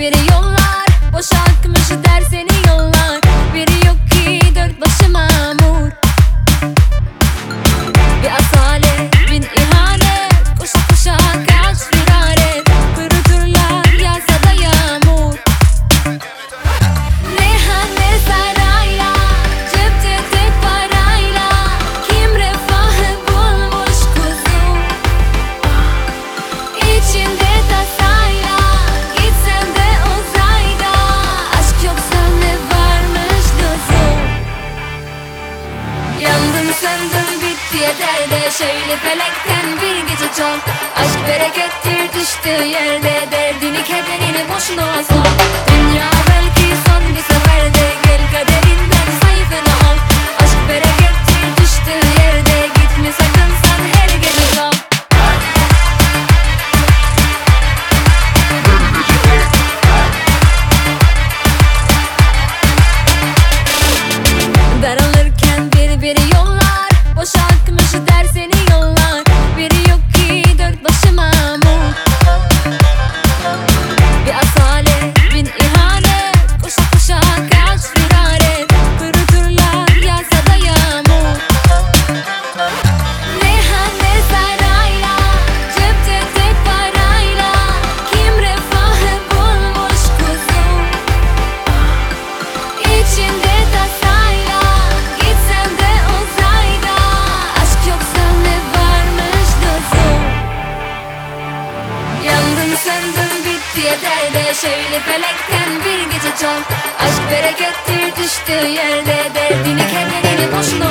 biri yollar boşalt Şöyle felekten bir gece çok. Aşk berekettir düştüğü yerde Derdini kederini boşuna sor. şöyle felekten bir gece çal Aşk berekettir düştüğü yerde Derdini kederini boşuna